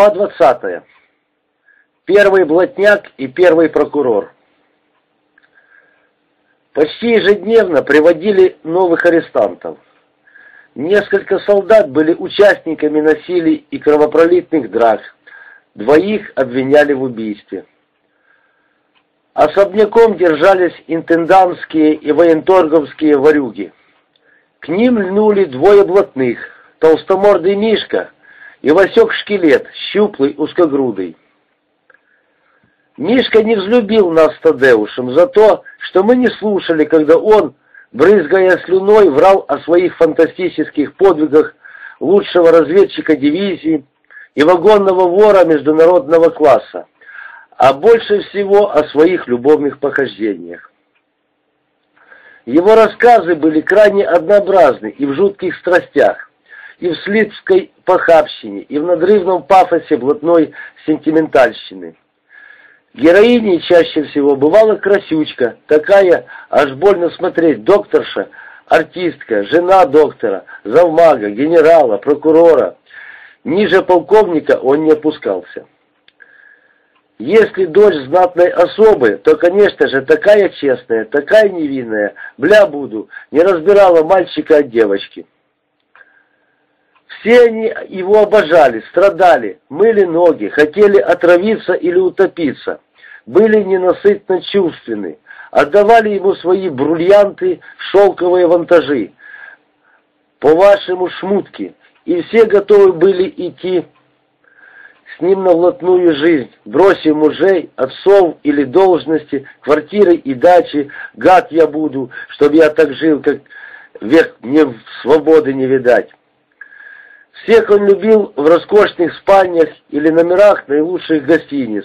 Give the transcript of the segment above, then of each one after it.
Глава 20. Первый блатняк и первый прокурор. Почти ежедневно приводили новых арестантов. Несколько солдат были участниками насилий и кровопролитных драк. Двоих обвиняли в убийстве. Особняком держались интендантские и военторговские ворюги. К ним льнули двое блатных, толстомордый Мишка и Васек Шкелет, щуплый, узкогрудый. Мишка не взлюбил нас с Тадеушем за то, что мы не слушали, когда он, брызгая слюной, врал о своих фантастических подвигах лучшего разведчика дивизии и вагонного вора международного класса, а больше всего о своих любовных похождениях. Его рассказы были крайне однообразны и в жутких страстях, и в слитской похабщине, и в надрывном пафосе блатной сентиментальщины. Героиней чаще всего бывала красючка, такая, аж больно смотреть, докторша, артистка, жена доктора, завмага, генерала, прокурора. Ниже полковника он не опускался. Если дочь знатной особы, то, конечно же, такая честная, такая невинная, бля буду, не разбирала мальчика от девочки. Все они его обожали, страдали, мыли ноги, хотели отравиться или утопиться, были ненасытно чувственны, отдавали ему свои бриллианты, шелковые вантажи, по-вашему шмутки, и все готовы были идти с ним на влотную жизнь, бросив мужей, отцов или должности, квартиры и дачи, гад я буду, чтобы я так жил, как век мне свободы не видать. Всех он любил в роскошных спальнях или номерах наилучших гостиниц.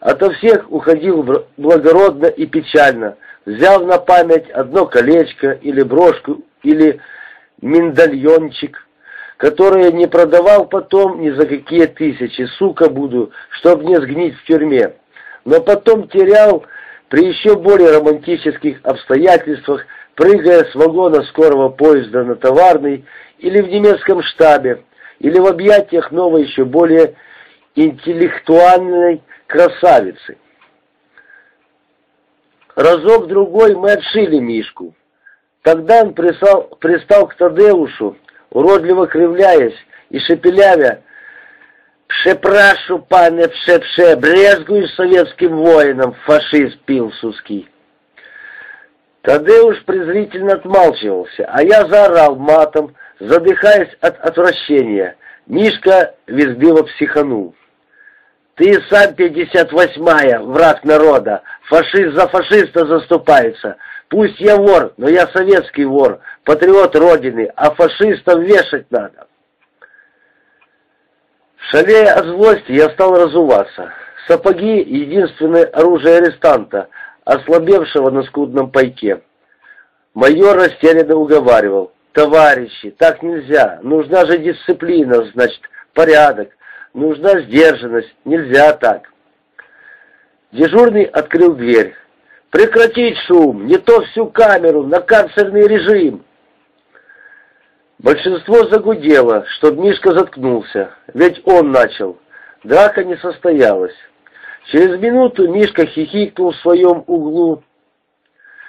Ото всех уходил благородно и печально, взяв на память одно колечко или брошку или миндальончик, которое не продавал потом ни за какие тысячи, сука буду, чтоб не сгнить в тюрьме. Но потом терял при еще более романтических обстоятельствах, прыгая с вагона скорого поезда на товарный или в немецком штабе, или в объятиях новой, еще более интеллектуальной красавицы. Разок-другой мы отшили Мишку. Тогда он пристал, пристал к Тадеушу, уродливо кривляясь и шепелявя, «Пшепрашу, пане пше-пше, брезгую советским воинам, фашист пилсуский!» Тадеуш презрительно отмалчивался, а я заорал матом, задыхаясь от отвращения. Мишка визгливо психанул. «Ты сам пятьдесят восьмая, враг народа, фашист за фашиста заступается. Пусть я вор, но я советский вор, патриот Родины, а фашистов вешать надо». Шалея от злости, я стал разуваться. Сапоги — единственное оружие арестанта, ослабевшего на скудном пайке. Майор растерянно уговаривал. «Товарищи, так нельзя. Нужна же дисциплина, значит, порядок. Нужна сдержанность. Нельзя так». Дежурный открыл дверь. «Прекратить шум! Не то всю камеру, на карцерный режим!» Большинство загудело, чтоб Мишка заткнулся, ведь он начал. Драка не состоялась. Через минуту Мишка хихикнул в своем углу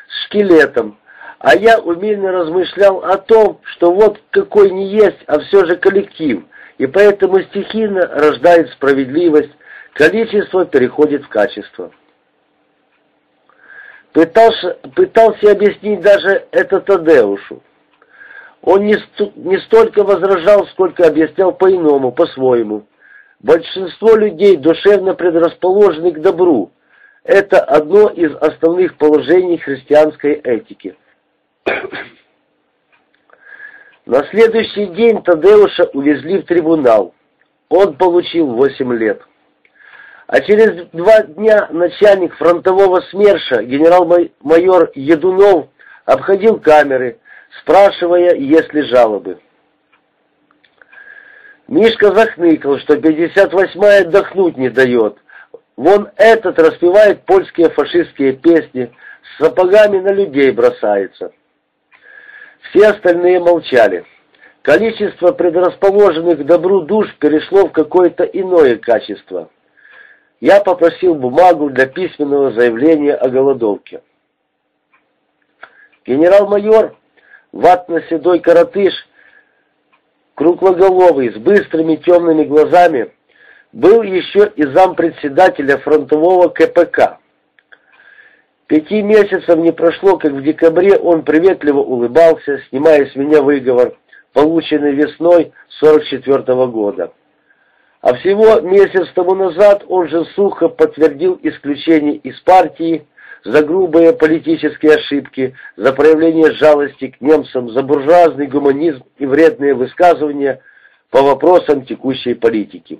с шкелетом, а я умильно размышлял о том, что вот какой не есть, а все же коллектив, и поэтому стихийно рождает справедливость, количество переходит в качество. Пытался, пытался объяснить даже это Тадеушу. Он не, не столько возражал, сколько объяснял по-иному, по-своему. Большинство людей душевно предрасположены к добру. Это одно из основных положений христианской этики. На следующий день Тадеуша увезли в трибунал. Он получил 8 лет. А через два дня начальник фронтового СМЕРШа, генерал-майор Едунов, обходил камеры, спрашивая, есть ли жалобы. Мишка захныкал, что 58-я отдохнуть не дает. Вон этот распевает польские фашистские песни, с сапогами на людей бросается. Все остальные молчали. Количество предрасположенных к добру душ перешло в какое-то иное качество. Я попросил бумагу для письменного заявления о голодовке. Генерал-майор, ватно-седой коротыш, круглоголовый, с быстрыми темными глазами, был еще и зампредседателя фронтового КПК. Пяти месяцев не прошло, как в декабре он приветливо улыбался, снимая с меня выговор – полученный весной 44 -го года. А всего месяц тому назад он же сухо подтвердил исключение из партии за грубые политические ошибки, за проявление жалости к немцам, за буржуазный гуманизм и вредные высказывания по вопросам текущей политики.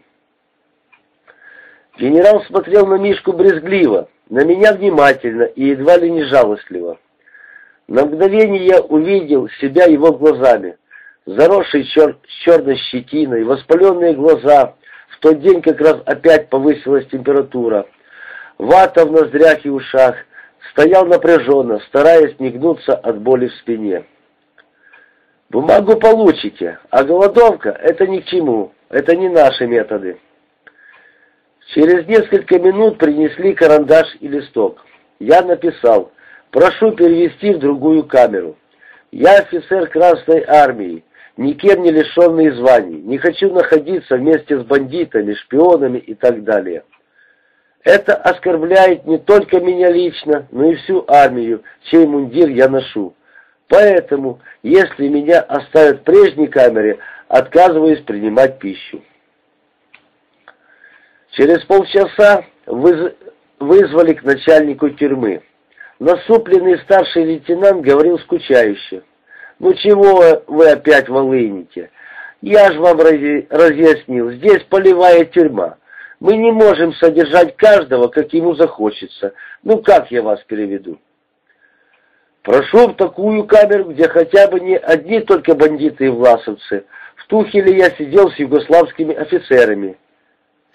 Генерал смотрел на Мишку брезгливо, на меня внимательно и едва ли не жалостливо. На мгновение я увидел себя его глазами, заросший чер черной щетиной, воспаленные глаза. В тот день как раз опять повысилась температура. Вата в ноздрях и ушах. Стоял напряженно, стараясь не гнуться от боли в спине. «Бумагу получите, а голодовка — это ни к чему, это не наши методы». Через несколько минут принесли карандаш и листок. Я написал «Прошу перевести в другую камеру». Я офицер Красной Армии, никем не лишенный званий, не хочу находиться вместе с бандитами, шпионами и так далее. Это оскорбляет не только меня лично, но и всю армию, чей мундир я ношу. Поэтому, если меня оставят в прежней камере, отказываюсь принимать пищу. Через полчаса выз... вызвали к начальнику тюрьмы. Насупленный старший лейтенант говорил скучающе. «Ну чего вы опять волыните? Я же вам разъяснил, здесь полевая тюрьма. Мы не можем содержать каждого, как ему захочется. Ну как я вас переведу?» «Прошу в такую камеру, где хотя бы не одни только бандиты и власовцы. В Тухеле я сидел с югославскими офицерами».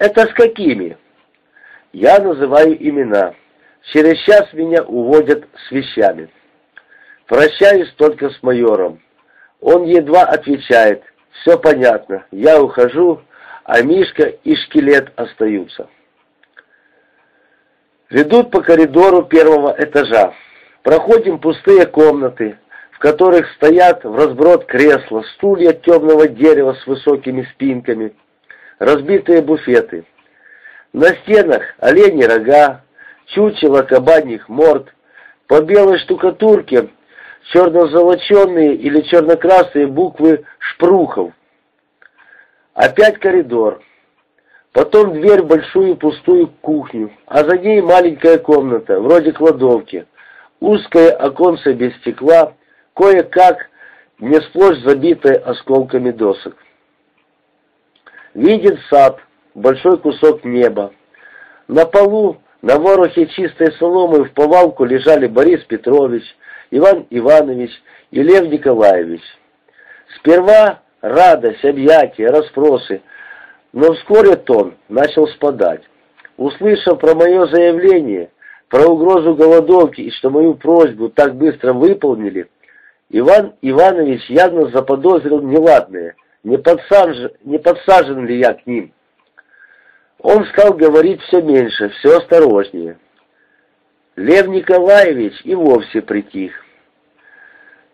«Это с какими?» «Я называю имена. Через час меня уводят с вещами». Прощаюсь только с майором. Он едва отвечает. Все понятно. Я ухожу, а Мишка и шкелет остаются. Ведут по коридору первого этажа. Проходим пустые комнаты, в которых стоят в разброд кресла, стулья темного дерева с высокими спинками, разбитые буфеты. На стенах олени рога, чучело кабаньих морд, по белой штукатурке черно-золоченные или черно-красные буквы шпрухов. Опять коридор. Потом дверь в большую пустую кухню, а за ней маленькая комната, вроде кладовки. Узкое оконце без стекла, кое-как не сплошь забитое осколками досок. Виден сад, большой кусок неба. На полу, на ворохе чистой соломы в повалку лежали Борис Петрович, Иван Иванович и Лев Николаевич. Сперва радость, объятия, расспросы, но вскоре тон начал спадать. Услышав про мое заявление, про угрозу голодовки и что мою просьбу так быстро выполнили, Иван Иванович явно заподозрил неладное, не, подсаж... не подсажен ли я к ним. Он стал говорить все меньше, все осторожнее. Лев Николаевич и вовсе притих.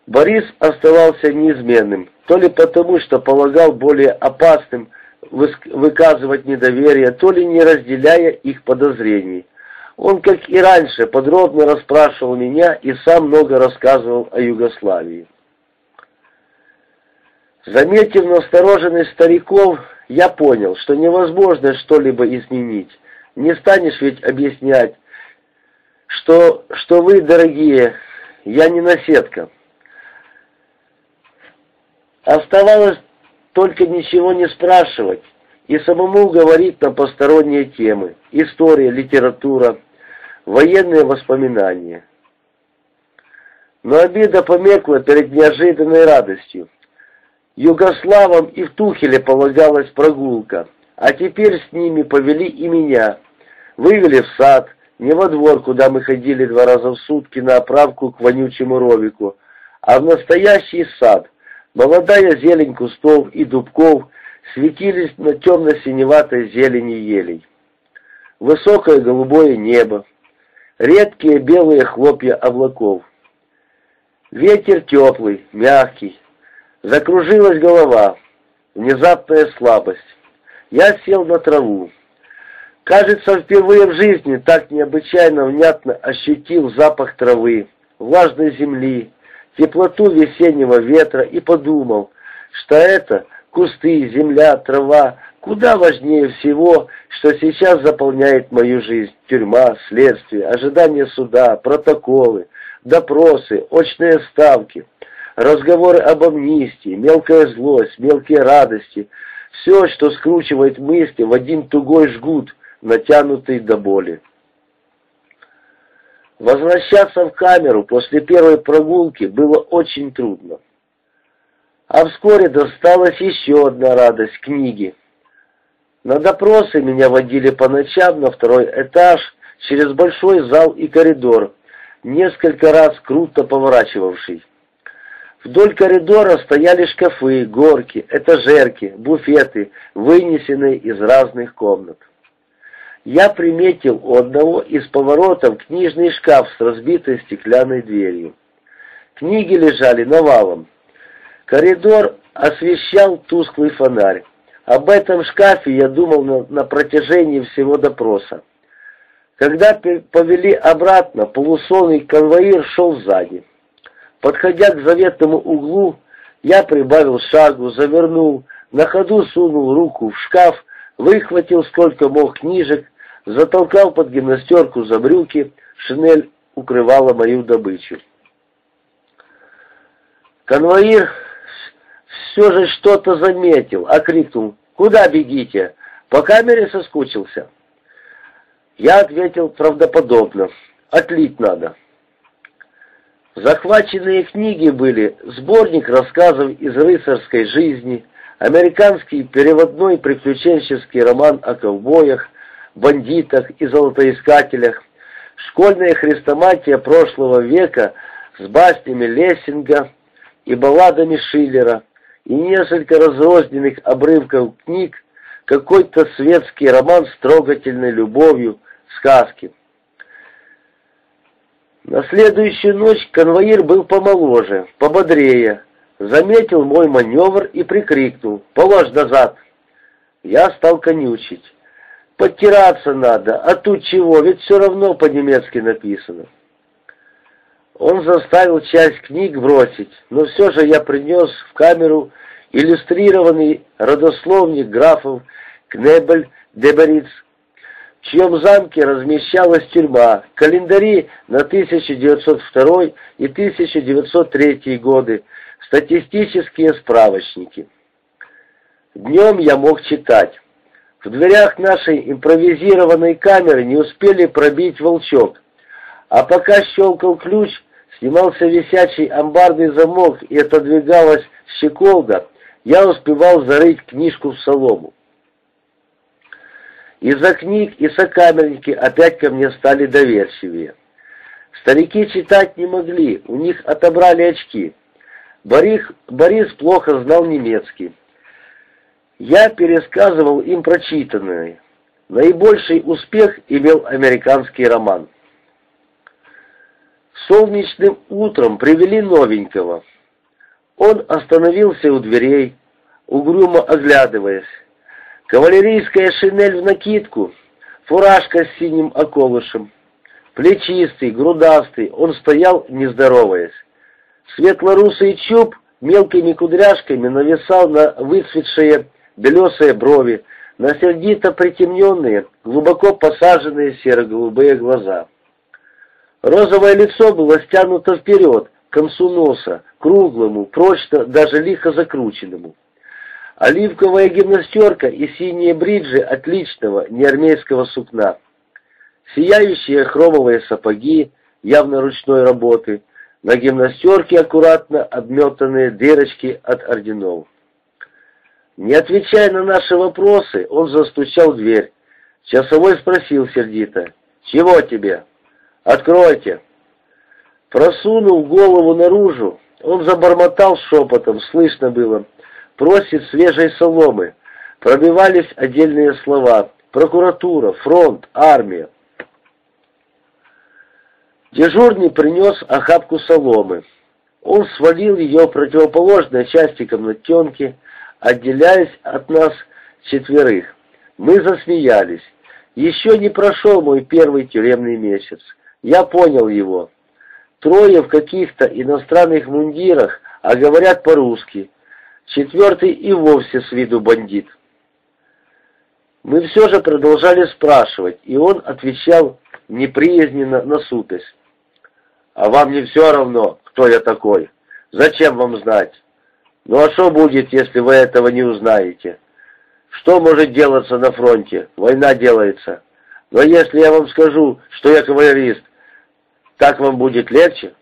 Борис оставался неизменным, то ли потому, что полагал более опасным выказывать недоверие, то ли не разделяя их подозрений. Он, как и раньше, подробно расспрашивал меня и сам много рассказывал о Югославии. Заметив настороженность стариков, я понял, что невозможно что-либо изменить. Не станешь ведь объяснять, что, что вы, дорогие, я не наседка. Оставалось только ничего не спрашивать и самому говорить на посторонние темы, история, литература, военные воспоминания. Но обида помекла перед неожиданной радостью. Югославам и в Тухеле полагалась прогулка, а теперь с ними повели и меня. Вывели в сад, не во двор, куда мы ходили два раза в сутки на оправку к вонючему ровику, а в настоящий сад – Молодая зелень кустов и дубков светились на темно-синеватой зелени елей. Высокое голубое небо, редкие белые хлопья облаков. Ветер теплый, мягкий. Закружилась голова, внезапная слабость. Я сел на траву. Кажется, впервые в жизни так необычайно внятно ощутил запах травы, влажной земли, теплоту весеннего ветра и подумал, что это кусты, земля, трава куда важнее всего, что сейчас заполняет мою жизнь. Тюрьма, следствие, ожидание суда, протоколы, допросы, очные ставки, разговоры об амнистии, мелкая злость, мелкие радости, все, что скручивает мысли в один тугой жгут, натянутый до боли. Возвращаться в камеру после первой прогулки было очень трудно. А вскоре досталась еще одна радость – книги. На допросы меня водили по ночам на второй этаж, через большой зал и коридор, несколько раз круто поворачивавший. Вдоль коридора стояли шкафы, горки, этажерки, буфеты, вынесенные из разных комнат я приметил у одного из поворотов книжный шкаф с разбитой стеклянной дверью. Книги лежали навалом. Коридор освещал тусклый фонарь. Об этом шкафе я думал на, на протяжении всего допроса. Когда повели обратно, полусонный конвоир шел сзади. Подходя к заветному углу, я прибавил шагу, завернул, на ходу сунул руку в шкаф, выхватил сколько мог книжек, затолкал под гимнастерку за брюки, шинель укрывала мою добычу. Конвоир все же что-то заметил, окрикнул «Куда бегите? По камере соскучился?» Я ответил правдоподобно «Отлить надо». Захваченные книги были сборник рассказов из рыцарской жизни, американский переводной приключенческий роман о ковбоях, бандитах и золотоискателях, школьная хрестоматия прошлого века с баснями Лессинга и балладами Шиллера, и несколько разрозненных обрывков книг, какой-то светский роман с трогательной любовью, сказки. На следующую ночь конвоир был помоложе, пободрее, заметил мой маневр и прикрикнул «Положь назад!». Я стал конючить. Подтираться надо, а тут чего, ведь все равно по-немецки написано. Он заставил часть книг бросить, но все же я принес в камеру иллюстрированный родословник графов Кнебель Дебериц, в чьем замке размещалась тюрьма, календари на 1902 и 1903 годы, статистические справочники. Днем я мог читать. В дверях нашей импровизированной камеры не успели пробить волчок, а пока щелкал ключ, снимался висячий амбарный замок и отодвигалась щеколда, я успевал зарыть книжку в солому. Из-за книг и сокамерники опять ко мне стали доверчивее. Старики читать не могли, у них отобрали очки. Борис, Борис плохо знал немецкий. Я пересказывал им прочитанное. Наибольший успех имел американский роман. Солнечным утром привели новенького. Он остановился у дверей, угрюмо оглядываясь. Кавалерийская шинель в накидку, фуражка с синим околышем. Плечистый, грудастый, он стоял, не здороваясь. Светлорусый чуб мелкими кудряшками нависал на выцветшие белесые брови, на сердито притемненные, глубоко посаженные серо-голубые глаза. Розовое лицо было стянуто вперед, к концу носа, круглому, прочно, даже лихо закрученному. Оливковая гимнастерка и синие бриджи отличного неармейского сукна. Сияющие хромовые сапоги, явно ручной работы, на гимнастерке аккуратно обметанные дырочки от орденов. Не отвечая на наши вопросы, он застучал в дверь. Часовой спросил сердито, «Чего тебе?» «Откройте!» Просунул голову наружу, Он забормотал шепотом, слышно было. Просит свежей соломы. Пробивались отдельные слова. Прокуратура, фронт, армия. Дежурный принес охапку соломы. Он свалил ее в противоположной части комнатенки, отделяясь от нас четверых. Мы засмеялись. Еще не прошел мой первый тюремный месяц. Я понял его. Трое в каких-то иностранных мундирах, а говорят по-русски. Четвертый и вовсе с виду бандит. Мы все же продолжали спрашивать, и он отвечал неприязненно насупясь. «А вам не все равно, кто я такой? Зачем вам знать? Ну а что будет, если вы этого не узнаете? Что может делаться на фронте? Война делается. Но если я вам скажу, что я кавалерист, так вам будет легче?»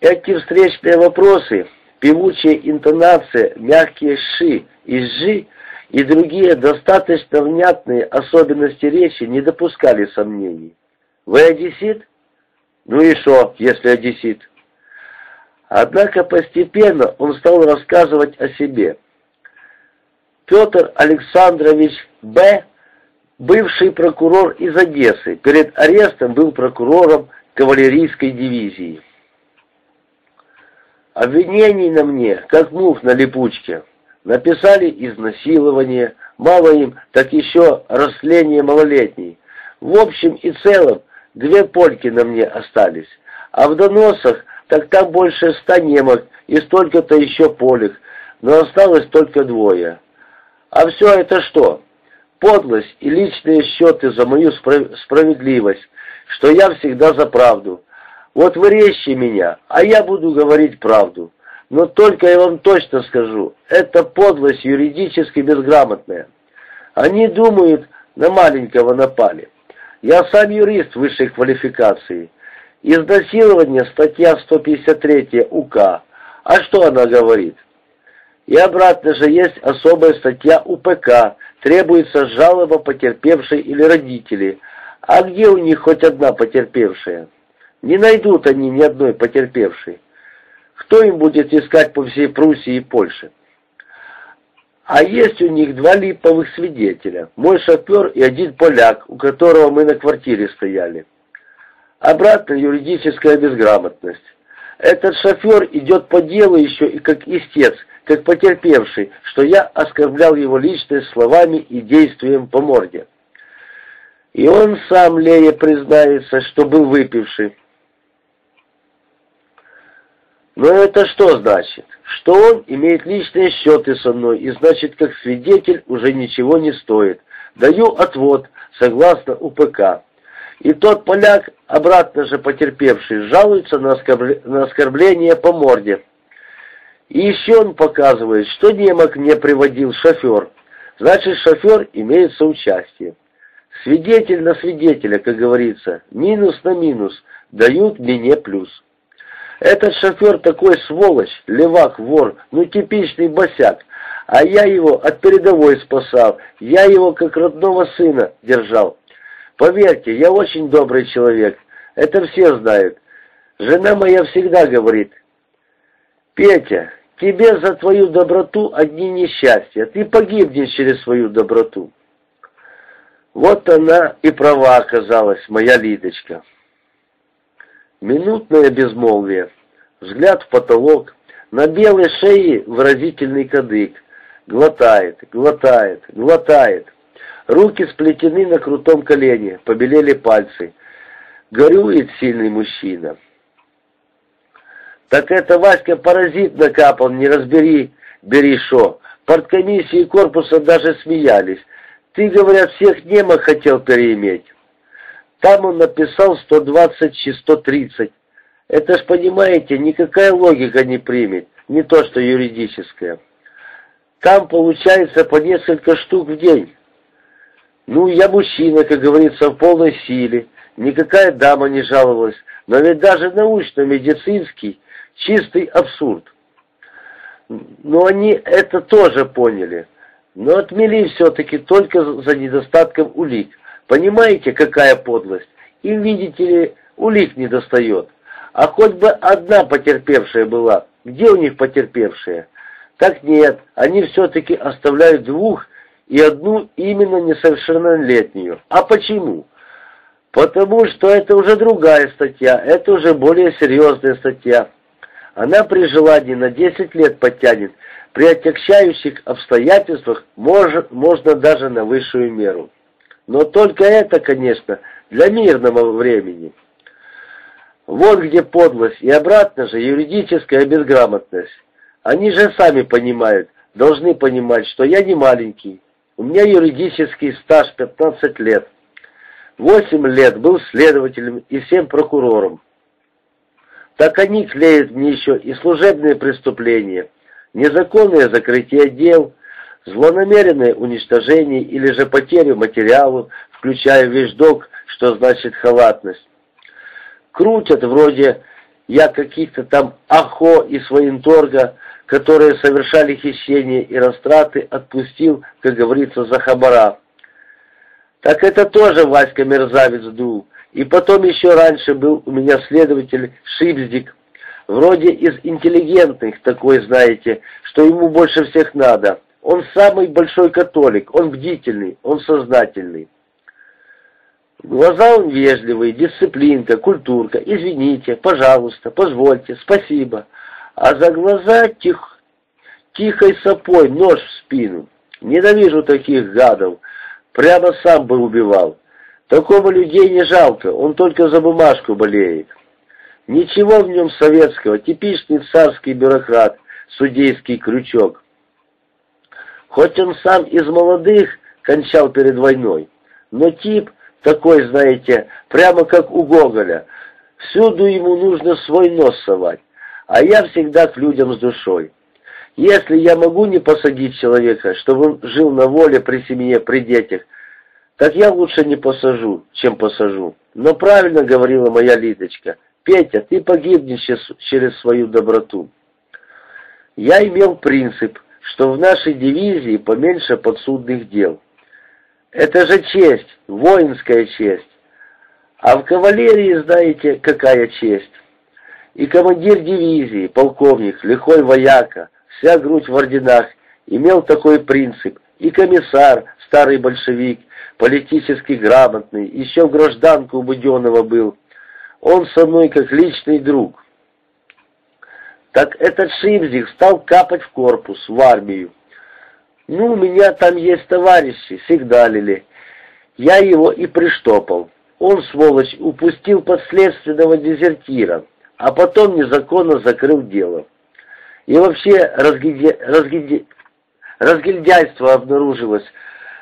Эти встречные вопросы, певучая интонация, мягкие «ши» и «жи» и другие достаточно внятные особенности речи не допускали сомнений. «Вы одессит?» «Ну и что, если одессит?» Однако постепенно он стал рассказывать о себе. Петр Александрович Б., бывший прокурор из Одессы, перед арестом был прокурором кавалерийской дивизии. Обвинений на мне, как мух на липучке. Написали изнасилование, мало им, так еще растление малолетней. В общем и целом, две польки на мне остались. А в доносах, так там больше ста немок и столько-то еще полек, но осталось только двое. А все это что? Подлость и личные счеты за мою справедливость, что я всегда за правду. Вот вы режьте меня, а я буду говорить правду. Но только я вам точно скажу, это подлость юридически безграмотная. Они думают, на маленького напали. Я сам юрист высшей квалификации. Изнасилование, статья 153 УК. А что она говорит? И обратно же есть особая статья УПК, требуется жалоба потерпевшей или родителей. А где у них хоть одна потерпевшая? Не найдут они ни одной потерпевшей. Кто им будет искать по всей Пруссии и Польше? А есть у них два липовых свидетеля. Мой шофер и один поляк, у которого мы на квартире стояли. Обратно юридическая безграмотность. Этот шофер идет по делу еще и как истец, как потерпевший, что я оскорблял его личность словами и действием по морде. И он сам, Лея, признается, что был выпивший. Но это что значит? Что он имеет личные счеты со мной, и значит, как свидетель уже ничего не стоит. Даю отвод, согласно УПК. И тот поляк, обратно же потерпевший, жалуется на, оскорбление по морде. И еще он показывает, что немок мне приводил шофер. Значит, шофер имеет соучастие. Свидетель на свидетеля, как говорится, минус на минус, дают мне плюс. Этот шофер такой сволочь, левак, вор, ну типичный босяк. А я его от передовой спасал, я его как родного сына держал. Поверьте, я очень добрый человек, это все знают. Жена моя всегда говорит, «Петя, тебе за твою доброту одни несчастья, ты погибнешь через свою доброту». Вот она и права оказалась, моя Лидочка. Минутное безмолвие. Взгляд в потолок. На белой шее выразительный кадык. Глотает, глотает, глотает. Руки сплетены на крутом колене, побелели пальцы. Горюет сильный мужчина. Так это Васька паразит накапал, не разбери, бери шо. Порткомиссии корпуса даже смеялись. Ты, говорят, всех немок хотел переиметь. Там он написал 120 и 130. Это ж, понимаете, никакая логика не примет, не то что юридическая. Там получается по несколько штук в день. Ну, я мужчина, как говорится, в полной силе. Никакая дама не жаловалась. Но ведь даже научно-медицинский чистый абсурд. Но они это тоже поняли. Но отмели все-таки только за недостатком улик. Понимаете, какая подлость? Им, видите ли, улик не достает. А хоть бы одна потерпевшая была. Где у них потерпевшая? Так нет, они все-таки оставляют двух и одну именно несовершеннолетнюю. А почему? Потому что это уже другая статья, это уже более серьезная статья. Она при желании на 10 лет подтянет, при отягчающих обстоятельствах может, можно даже на высшую меру. Но только это, конечно, для мирного времени. Вот где подлость и обратно же юридическая безграмотность. Они же сами понимают, должны понимать, что я не маленький. У меня юридический стаж 15 лет. 8 лет был следователем и 7 прокурором. Так они клеят мне еще и служебные преступления, незаконное закрытие дел, злонамеренное уничтожение или же потерю материалов, включая вещдок, что значит халатность. Крутят вроде я каких-то там Ахо и Своинторга, которые совершали хищения и растраты, отпустил, как говорится, за хабара. Так это тоже Васька мерзавец дул. И потом еще раньше был у меня следователь Шипздик, вроде из интеллигентных такой, знаете, что ему больше всех надо. Он самый большой католик, он бдительный, он сознательный. Глаза он вежливый, дисциплинка, культурка, извините, пожалуйста, позвольте, спасибо а за глаза тих, тихой сапой нож в спину. Ненавижу таких гадов, прямо сам бы убивал. Такого людей не жалко, он только за бумажку болеет. Ничего в нем советского, типичный царский бюрократ, судейский крючок. Хоть он сам из молодых кончал перед войной, но тип такой, знаете, прямо как у Гоголя, всюду ему нужно свой нос совать а я всегда к людям с душой. Если я могу не посадить человека, чтобы он жил на воле при семье, при детях, так я лучше не посажу, чем посажу. Но правильно говорила моя Лидочка, Петя, ты погибнешь через свою доброту. Я имел принцип, что в нашей дивизии поменьше подсудных дел. Это же честь, воинская честь. А в кавалерии, знаете, какая честь? И командир дивизии, полковник, лихой вояка, вся грудь в орденах, имел такой принцип. И комиссар, старый большевик, политически грамотный, еще в гражданку у Буденного был. Он со мной как личный друг. Так этот Шимзик стал капать в корпус, в армию. Ну, у меня там есть товарищи, сигналили. Я его и приштопал. Он, сволочь, упустил подследственного дезертира а потом незаконно закрыл дело. И вообще разгильдя... разгильдя... разгильдяйство обнаружилось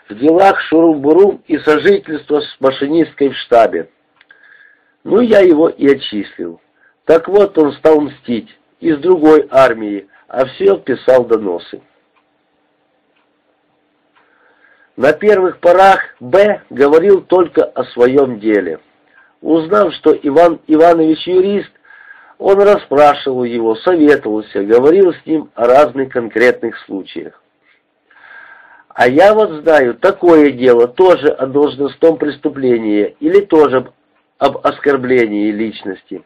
в делах Шурум-Бурум и сожительство с машинисткой в штабе. Ну, я его и отчислил. Так вот, он стал мстить из другой армии, а все писал доносы. На первых порах Б. говорил только о своем деле. Узнав, что Иван Иванович юрист, он расспрашивал его, советовался, говорил с ним о разных конкретных случаях. А я вот знаю, такое дело тоже о должностном преступлении или тоже об оскорблении личности.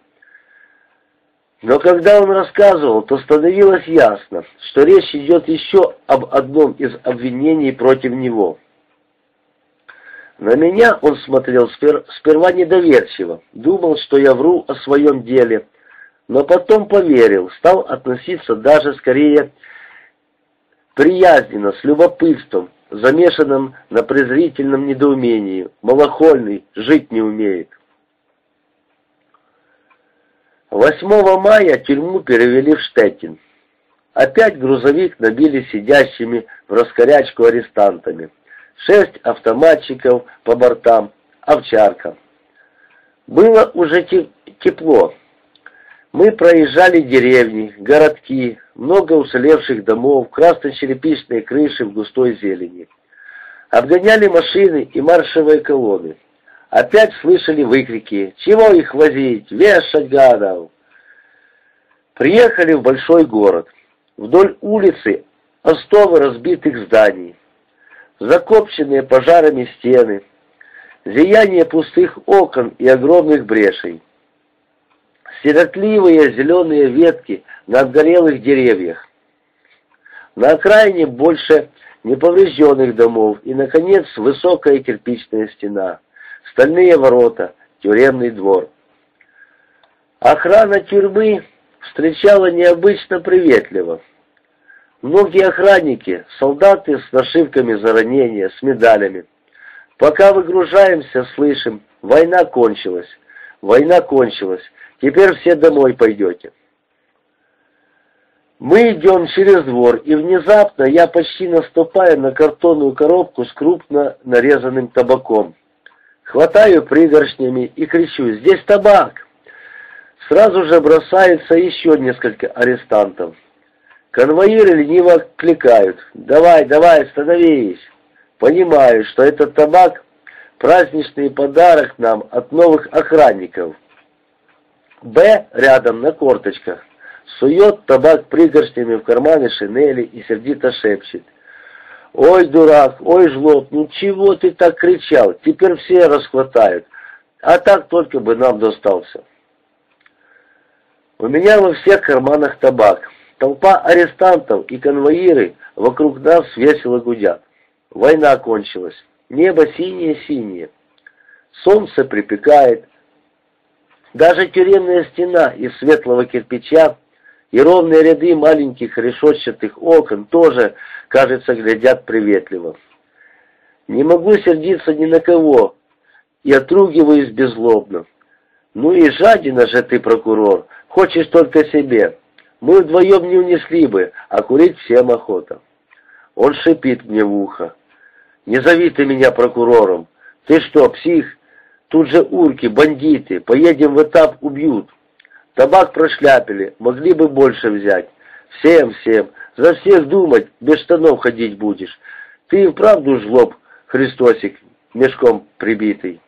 Но когда он рассказывал, то становилось ясно, что речь идет еще об одном из обвинений против него. На меня он смотрел спер сперва недоверчиво, думал, что я вру о своем деле, но потом поверил, стал относиться даже скорее приязненно, с любопытством, замешанным на презрительном недоумении. Малохольный, жить не умеет. 8 мая тюрьму перевели в Штеттин. Опять грузовик набили сидящими в раскорячку арестантами. Шесть автоматчиков по бортам, овчарка. Было уже тепло, мы проезжали деревни, городки, много уцелевших домов, красно-черепичные крыши в густой зелени. Обгоняли машины и маршевые колонны. Опять слышали выкрики «Чего их возить? Вешать гадов!» Приехали в большой город. Вдоль улицы остовы разбитых зданий, закопченные пожарами стены, зияние пустых окон и огромных брешей. сиротливые зеленые ветки на обгорелых деревьях. На окраине больше неповрежденных домов и, наконец, высокая кирпичная стена, стальные ворота, тюремный двор. Охрана тюрьмы встречала необычно приветливо. Многие охранники, солдаты с нашивками за ранения, с медалями. Пока выгружаемся, слышим, война кончилась, война кончилась, теперь все домой пойдете. Мы идем через двор, и внезапно я почти наступаю на картонную коробку с крупно нарезанным табаком. Хватаю пригоршнями и кричу «Здесь табак!». Сразу же бросается еще несколько арестантов. Конвоиры лениво кликают «Давай, давай, остановись!». Понимаю, что этот табак – праздничный подарок нам от новых охранников. Б рядом на корточках сует табак пригоршнями в карманы шинели и сердито шепчет. «Ой, дурак, ой, жлоб, ну чего ты так кричал? Теперь все расхватают, а так только бы нам достался». У меня во всех карманах табак. Толпа арестантов и конвоиры вокруг нас весело гудят. Война кончилась. Небо синее-синее. Солнце припекает. Даже тюремная стена из светлого кирпича и ровные ряды маленьких решетчатых окон тоже, кажется, глядят приветливо. Не могу сердиться ни на кого и отругиваюсь беззлобно. Ну и жадина же ты, прокурор, хочешь только себе. Мы вдвоем не унесли бы, а курить всем охота. Он шипит мне в ухо. Не зови ты меня прокурором. Ты что, псих? Тут же урки, бандиты, поедем в этап, убьют. Табак прошляпили, могли бы больше взять. Всем, всем. За всех думать, без штанов ходить будешь. Ты и вправду жлоб, Христосик, мешком прибитый.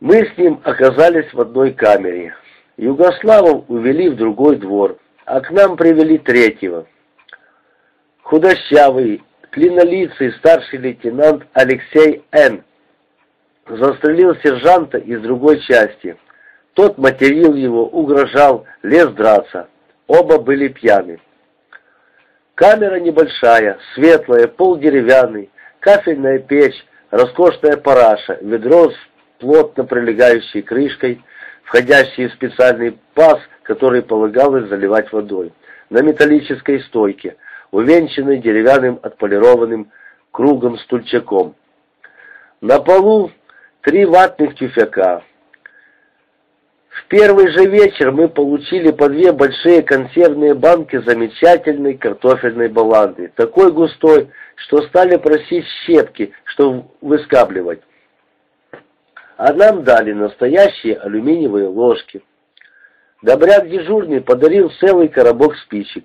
Мы с ним оказались в одной камере. Югославов увели в другой двор, а к нам привели третьего. Худощавый, клинолицый старший лейтенант Алексей Н. застрелил сержанта из другой части – тот материл его, угрожал, лез драться. Оба были пьяны. Камера небольшая, светлая, пол деревянный, кафельная печь, роскошная параша, ведро с плотно прилегающей крышкой, входящий в специальный паз, который полагалось заливать водой, на металлической стойке, увенчанной деревянным отполированным кругом стульчаком. На полу три ватных тюфяка, в первый же вечер мы получили по две большие консервные банки замечательной картофельной баланды, такой густой, что стали просить щепки, чтобы выскабливать. А нам дали настоящие алюминиевые ложки. Добряк дежурный подарил целый коробок спичек.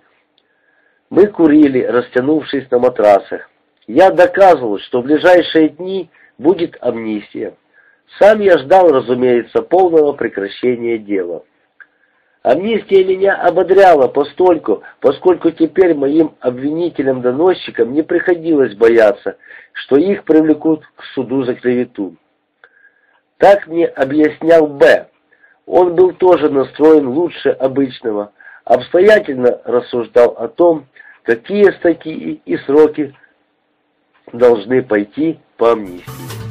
Мы курили, растянувшись на матрасах. Я доказывал, что в ближайшие дни будет амнистия. Сам я ждал, разумеется, полного прекращения дела. Амнистия меня ободряла постольку, поскольку теперь моим обвинителям-доносчикам не приходилось бояться, что их привлекут к суду за клевету. Так мне объяснял Б. Он был тоже настроен лучше обычного, обстоятельно рассуждал о том, какие статьи и сроки должны пойти по амнистии.